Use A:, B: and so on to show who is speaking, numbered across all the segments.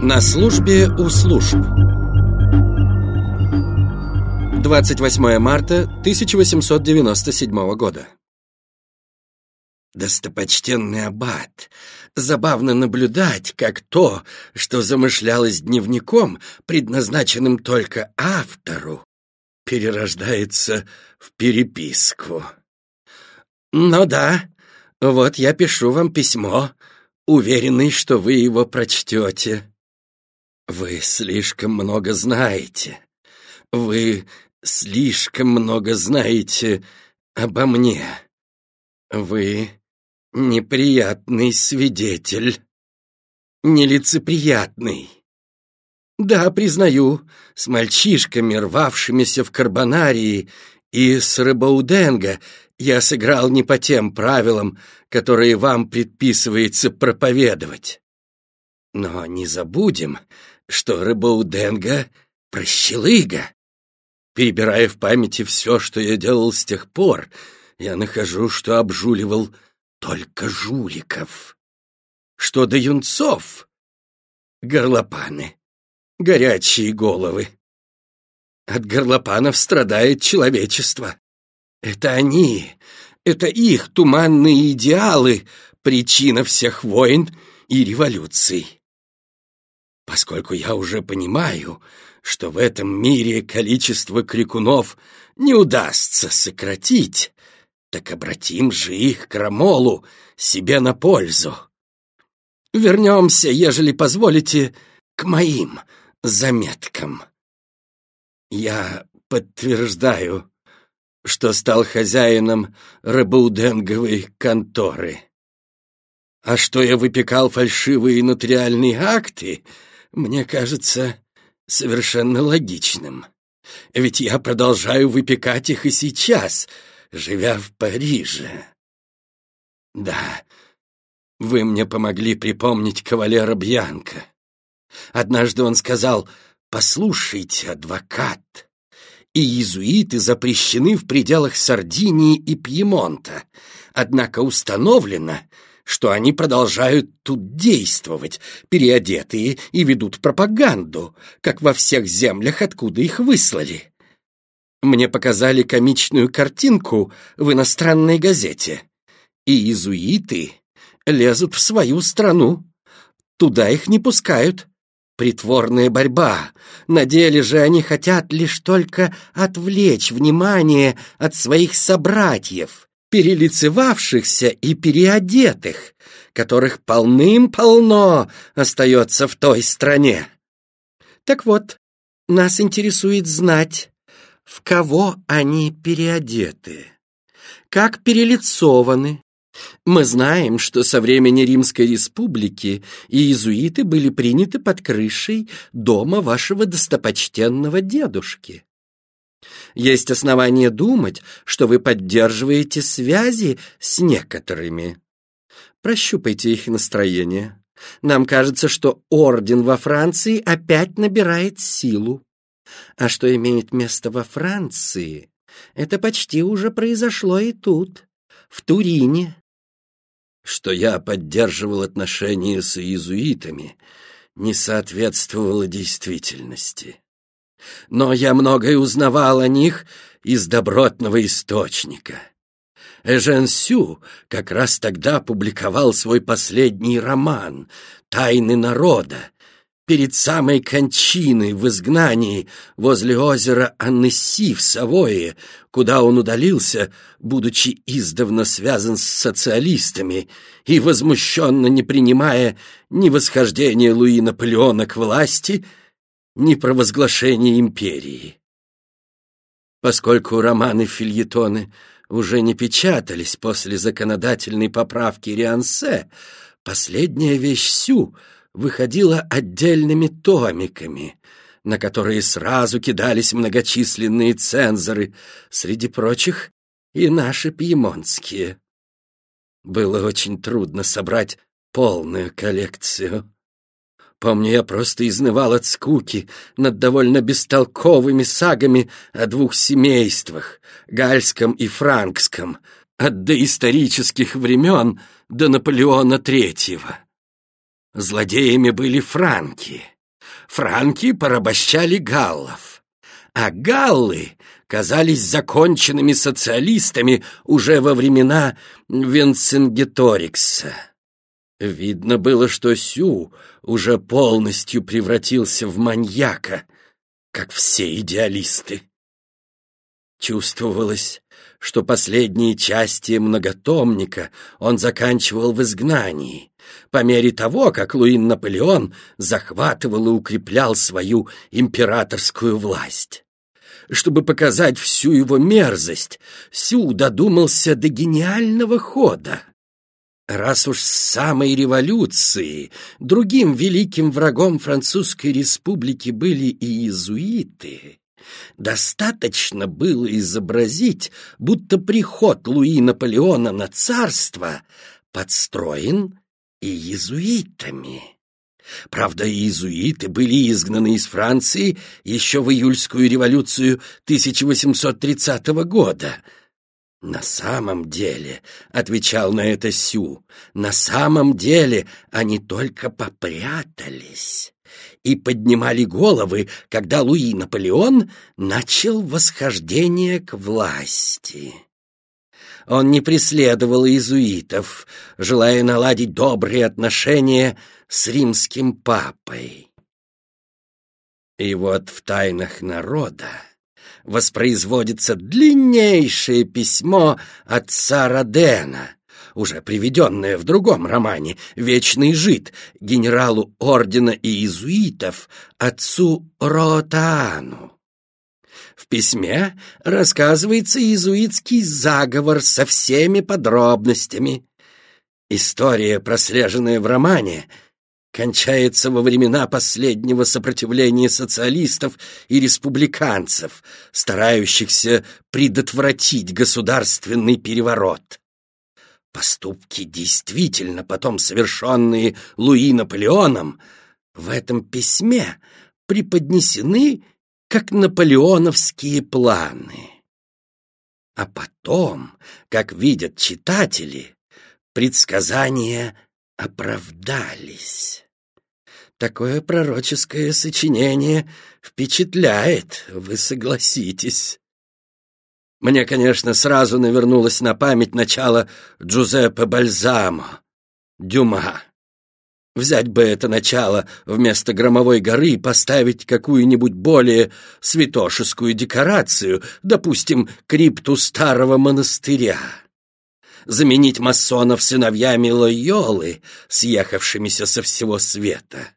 A: На службе у служб 28 марта 1897 года Достопочтенный аббат, забавно наблюдать, как то, что замышлялось дневником, предназначенным только автору, перерождается в переписку. Ну да, вот я пишу вам письмо, уверенный, что вы его прочтете. Вы слишком много знаете. Вы слишком много знаете обо мне. Вы неприятный свидетель. Нелицеприятный. Да, признаю, с мальчишками, рвавшимися в карбонарии, и с Рыбауденго я сыграл не по тем правилам, которые вам предписывается проповедовать. Но не забудем, что Рыбауденго — прощелыга. Перебирая в памяти все, что я делал с тех пор, я нахожу, что обжуливал только жуликов. Что до юнцов — горлопаны, горячие головы. От горлопанов страдает человечество. Это они, это их туманные идеалы — причина всех войн и революций. Поскольку я уже понимаю, что в этом мире количество крикунов не удастся сократить, так обратим же их крамолу себе на пользу. Вернемся, ежели позволите, к моим заметкам. Я подтверждаю, что стал хозяином рыбоуденговой конторы. А что я выпекал фальшивые нотариальные акты, мне кажется совершенно логичным. Ведь я продолжаю выпекать их и сейчас, живя в Париже. Да, вы мне помогли припомнить кавалера Бьянка. Однажды он сказал «Послушайте, адвокат, и иезуиты запрещены в пределах Сардинии и Пьемонта, однако установлено, что они продолжают тут действовать, переодетые и ведут пропаганду, как во всех землях, откуда их выслали. Мне показали комичную картинку в иностранной газете, и иезуиты лезут в свою страну. Туда их не пускают, Притворная борьба. На деле же они хотят лишь только отвлечь внимание от своих собратьев, перелицевавшихся и переодетых, которых полным-полно остается в той стране. Так вот, нас интересует знать, в кого они переодеты, как перелицованы, мы знаем, что со времени Римской Республики иезуиты были приняты под крышей дома вашего достопочтенного дедушки. Есть основания думать, что вы поддерживаете связи с некоторыми. Прощупайте их настроение. Нам кажется, что орден во Франции опять набирает силу. А что имеет место во Франции, это почти уже произошло и тут, в Турине, что я поддерживал отношения с иезуитами, не соответствовало действительности. Но я многое узнавал о них из добротного источника. Эжен Сю как раз тогда публиковал свой последний роман «Тайны народа», перед самой кончиной в изгнании возле озера Аннесси в Савое, куда он удалился, будучи издавна связан с социалистами и возмущенно не принимая ни восхождения Луи Наполеона к власти, ни провозглашения империи. Поскольку романы-фильетоны уже не печатались после законодательной поправки Риансе, последняя вещь Сю — выходила отдельными томиками, на которые сразу кидались многочисленные цензоры, среди прочих и наши пьемонтские. Было очень трудно собрать полную коллекцию. Помню, я просто изнывал от скуки над довольно бестолковыми сагами о двух семействах, гальском и франкском, от доисторических времен до Наполеона Третьего. злодеями были франки. Франки порабощали галлов, а галлы казались законченными социалистами уже во времена Венцингеторикса. Видно было, что Сю уже полностью превратился в маньяка, как все идеалисты. Чувствовалось, что последние части многотомника он заканчивал в изгнании, по мере того, как Луин Наполеон захватывал и укреплял свою императорскую власть. Чтобы показать всю его мерзость, Сю додумался до гениального хода. Раз уж с самой революции другим великим врагом Французской республики были и иезуиты, достаточно было изобразить, будто приход Луи Наполеона на царство подстроен и иезуитами. Правда, иезуиты были изгнаны из Франции еще в июльскую революцию 1830 года. На самом деле, — отвечал на это Сю, — на самом деле они только попрятались и поднимали головы, когда Луи Наполеон начал восхождение к власти. Он не преследовал иезуитов, желая наладить добрые отношения с римским папой. И вот в тайнах народа воспроизводится длиннейшее письмо отца Родена, уже приведенное в другом романе «Вечный жид» генералу ордена иезуитов отцу Ротаану. В письме рассказывается иезуитский заговор со всеми подробностями. История, прослеженная в романе, кончается во времена последнего сопротивления социалистов и республиканцев, старающихся предотвратить государственный переворот. Поступки, действительно потом совершенные Луи Наполеоном, в этом письме преподнесены как наполеоновские планы. А потом, как видят читатели, предсказания оправдались. Такое пророческое сочинение впечатляет, вы согласитесь. Мне, конечно, сразу навернулось на память начало Джузеппе Бальзамо, Дюма. Взять бы это начало вместо громовой горы и поставить какую-нибудь более святошескую декорацию, допустим, крипту старого монастыря. Заменить масонов сыновьями Лойолы, съехавшимися со всего света.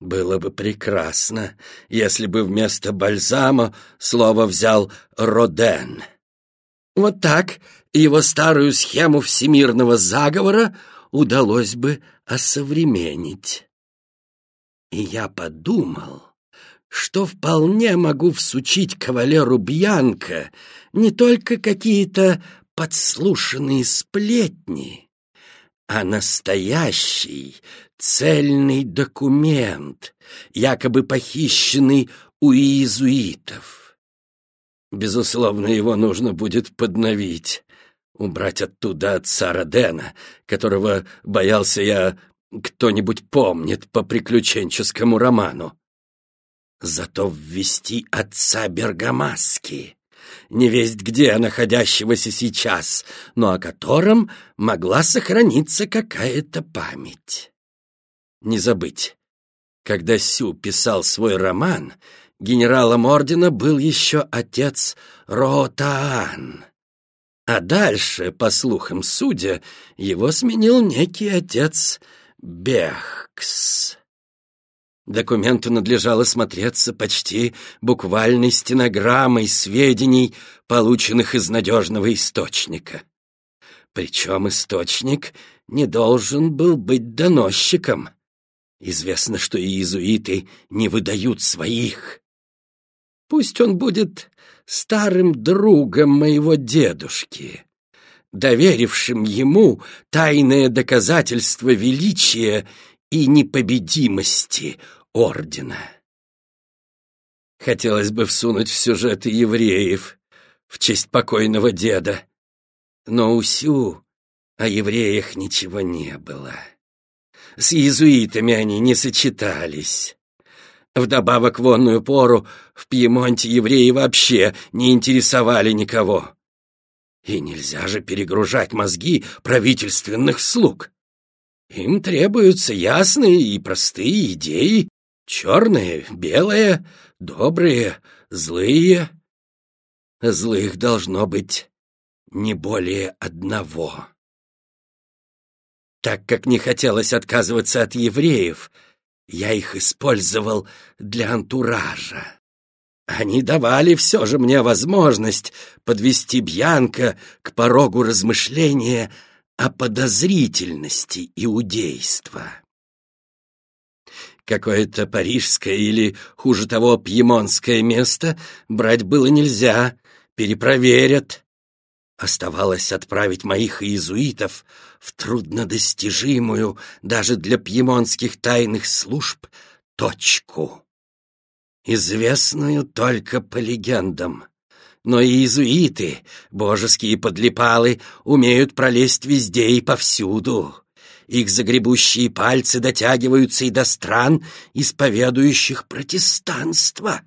A: Было бы прекрасно, если бы вместо бальзама слово взял Роден. Вот так его старую схему всемирного заговора удалось бы осовременить. И я подумал, что вполне могу всучить кавалеру Бьянко не только какие-то подслушанные сплетни, а настоящий цельный документ, якобы похищенный у иезуитов. Безусловно, его нужно будет подновить, убрать оттуда отца Родена, которого, боялся я, кто-нибудь помнит по приключенческому роману. Зато ввести отца Бергамаски, невесть где находящегося сейчас, но о котором могла сохраниться какая-то память. Не забыть, когда Сю писал свой роман, генералом ордена был еще отец Ротаан, а дальше, по слухам судя, его сменил некий отец Бехкс. Документу надлежало смотреться почти буквальной стенограммой сведений, полученных из надежного источника. Причем источник не должен был быть доносчиком. Известно, что иезуиты не выдают своих. Пусть он будет старым другом моего дедушки, доверившим ему тайное доказательство величия и непобедимости ордена. Хотелось бы всунуть в сюжеты евреев в честь покойного деда, но у Сю о евреях ничего не было. с иезуитами они не сочетались. Вдобавок в онную пору в Пьемонте евреи вообще не интересовали никого. И нельзя же перегружать мозги правительственных слуг. Им требуются ясные и простые идеи, черные, белые, добрые, злые. Злых должно быть не более одного. Так как не хотелось отказываться от евреев, я их использовал для антуража. Они давали все же мне возможность подвести Бьянка к порогу размышления о подозрительности иудейства. Какое-то парижское или, хуже того, пьемонское место брать было нельзя, перепроверят. Оставалось отправить моих иезуитов в труднодостижимую даже для пьемонских тайных служб точку, известную только по легендам. Но иезуиты, божеские подлипалы, умеют пролезть везде и повсюду. Их загребущие пальцы дотягиваются и до стран, исповедующих протестанство.